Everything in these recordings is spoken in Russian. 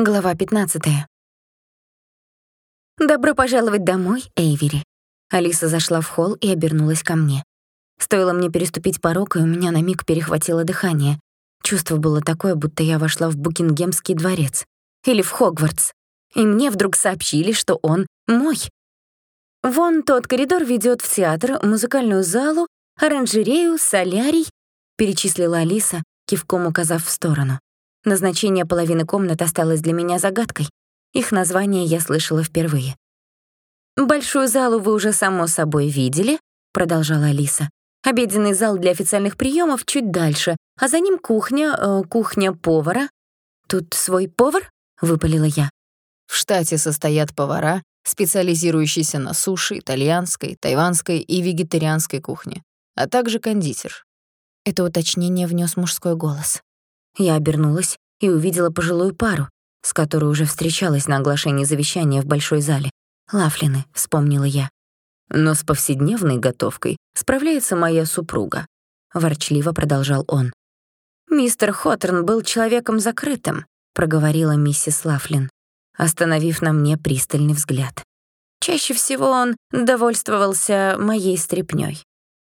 Глава 15. «Добро пожаловать домой, Эйвери». Алиса зашла в холл и обернулась ко мне. Стоило мне переступить порог, и у меня на миг перехватило дыхание. Чувство было такое, будто я вошла в Букингемский дворец. Или в Хогвартс. И мне вдруг сообщили, что он мой. Вон тот коридор ведет в театр, музыкальную залу, оранжерею, солярий, перечислила Алиса, кивком указав в сторону. Назначение половины комнат осталось для меня загадкой. Их название я слышала впервые. «Большую залу вы уже, само собой, видели», — продолжала Алиса. «Обеденный зал для официальных приемов чуть дальше, а за ним кухня, э, кухня повара». «Тут свой повар?» — выпалила я. В штате состоят повара, специализирующиеся на суше, итальянской, тайванской и вегетарианской кухне, а также кондитер. Это уточнение внес мужской голос. Я обернулась и увидела пожилую пару, с которой уже встречалась на оглашении завещания в большой зале. Лафлины, вспомнила я. Но с повседневной готовкой справляется моя супруга, ворчливо продолжал он. Мистер Хоттерн был человеком закрытым, проговорила миссис Лафлин, остановив на мне пристальный взгляд. Чаще всего он довольствовался моей стряпнёй,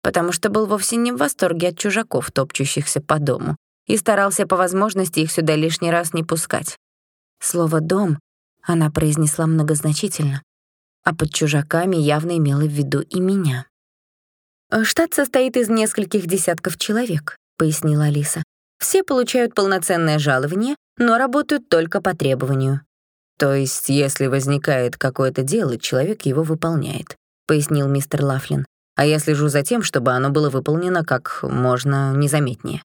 потому что был вовсе не в восторге от чужаков, топчущихся по дому, и старался по возможности их сюда лишний раз не пускать. Слово «дом» она произнесла многозначительно, а под чужаками явно имела в виду и меня. «Штат состоит из нескольких десятков человек», — пояснила Алиса. «Все получают полноценное жалование, но работают только по требованию». «То есть, если возникает какое-то дело, человек его выполняет», — пояснил мистер Лафлин. «А я слежу за тем, чтобы оно было выполнено как можно незаметнее».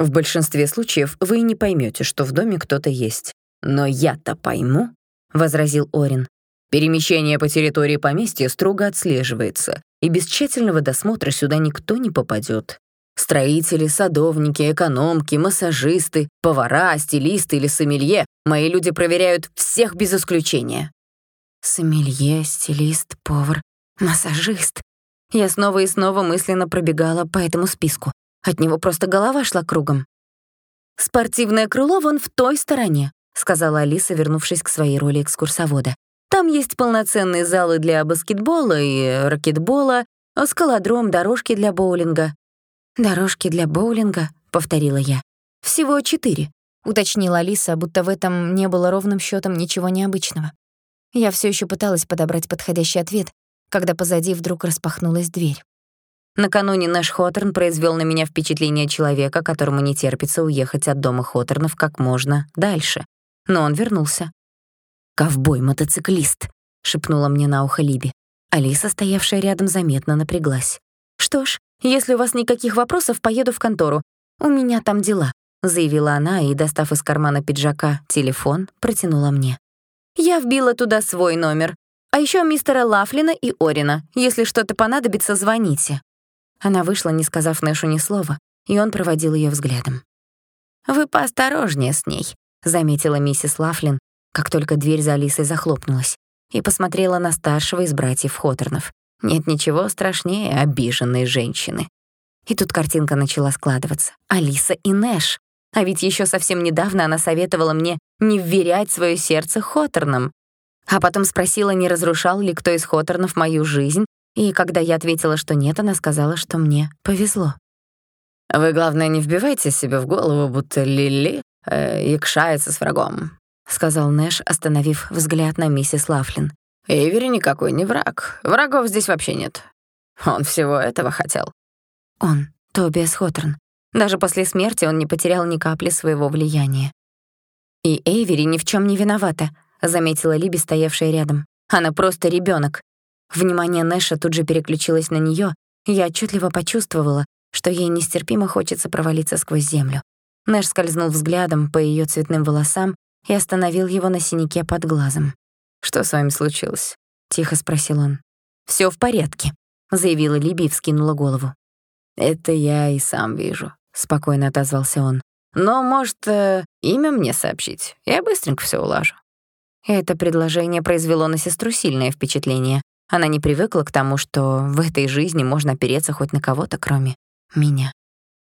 В большинстве случаев вы не поймете, что в доме кто-то есть. Но я-то пойму, возразил Орин. Перемещение по территории поместья строго отслеживается, и без тщательного досмотра сюда никто не попадет. Строители, садовники, экономки, массажисты, повара, стилисты или сомелье — мои люди проверяют всех без исключения. Сомелье, стилист, повар, массажист. Я снова и снова мысленно пробегала по этому списку. От него просто голова шла кругом. «Спортивное крыло вон в той стороне», — сказала Алиса, вернувшись к своей роли экскурсовода. «Там есть полноценные залы для баскетбола и ракетбола, скалодром, дорожки для боулинга». «Дорожки для боулинга», — повторила я. «Всего четыре», — уточнила Алиса, будто в этом не было ровным счетом ничего необычного. Я все еще пыталась подобрать подходящий ответ, когда позади вдруг распахнулась дверь. Накануне наш Хоторн произвел на меня впечатление человека, которому не терпится уехать от дома Хоторнов как можно дальше. Но он вернулся. «Ковбой-мотоциклист», — шепнула мне на ухо Либи. Алиса, стоявшая рядом, заметно напряглась. «Что ж, если у вас никаких вопросов, поеду в контору. У меня там дела», — заявила она и, достав из кармана пиджака телефон, протянула мне. «Я вбила туда свой номер. А еще мистера Лафлина и Орина. Если что-то понадобится, звоните». Она вышла, не сказав Нэшу ни слова, и он проводил ее взглядом. «Вы поосторожнее с ней», — заметила миссис Лафлин, как только дверь за Алисой захлопнулась, и посмотрела на старшего из братьев Хоторнов. Нет ничего страшнее обиженной женщины. И тут картинка начала складываться. Алиса и Нэш. А ведь еще совсем недавно она советовала мне не вверять свое сердце Хоторнам. А потом спросила, не разрушал ли кто из Хоторнов мою жизнь, и когда я ответила, что нет, она сказала, что мне повезло. «Вы, главное, не вбивайте себе в голову, будто Лили э, якшается с врагом», — сказал Нэш, остановив взгляд на миссис Лафлин. «Эйвери никакой не враг. Врагов здесь вообще нет. Он всего этого хотел». Он, Тобиас Хоторн. Даже после смерти он не потерял ни капли своего влияния. «И Эйвери ни в чем не виновата», — заметила Либи, стоявшая рядом. «Она просто ребенок. Внимание Нэша тут же переключилось на неё, и я отчетливо почувствовала, что ей нестерпимо хочется провалиться сквозь землю. Нэш скользнул взглядом по её цветным волосам и остановил его на синяке под глазом. «Что с вами случилось?» — тихо спросил он. «Всё в порядке», — заявила Либи и вскинула голову. «Это я и сам вижу», — спокойно отозвался он. «Но, может, э, имя мне сообщить? Я быстренько всё улажу». Это предложение произвело на сестру сильное впечатление. Она не привыкла к тому, что в этой жизни можно опереться хоть на кого-то, кроме меня.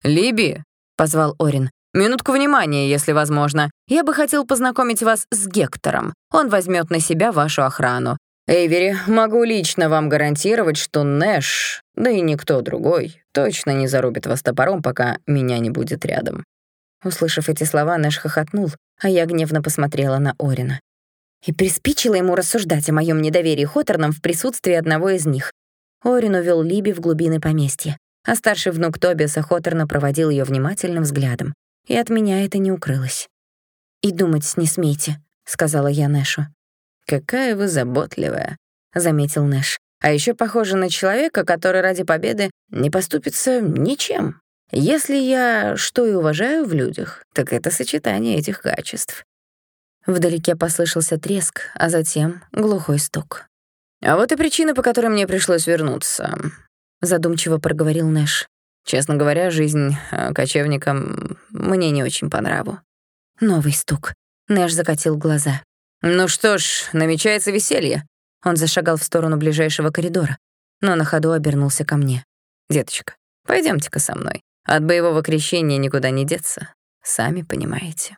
«Либи!» — позвал Орин. Минутку внимания, если возможно. Я бы хотел познакомить вас с Гектором. Он возьмет на себя вашу охрану. Эйвери, могу лично вам гарантировать, что Нэш, да и никто другой, точно не зарубит вас топором, пока меня не будет рядом». Услышав эти слова, Нэш хохотнул, а я гневно посмотрела на Орина. И приспичило ему рассуждать о моем недоверии Хоторном в присутствии одного из них. Орин увел Либи в глубины поместья, а старший внук Тобиаса Хоторна проводил ее внимательным взглядом и от меня это не укрылось. «И думать не смейте», — сказала я Нэшу. «Какая вы заботливая», — заметил Нэш. «А еще похоже на человека, который ради победы не поступится ничем. Если я что и уважаю в людях, так это сочетание этих качеств». Вдалеке послышался треск, а затем глухой стук. «А вот и причина, по которой мне пришлось вернуться», — задумчиво проговорил Нэш. Честно говоря, жизнь э, кочевникам мне не очень по нраву. Новый стук. Нэш закатил глаза. «Ну что ж, намечается веселье». Он зашагал в сторону ближайшего коридора, но на ходу обернулся ко мне. «Деточка, пойдемте ка со мной. От боевого крещения никуда не деться, сами понимаете».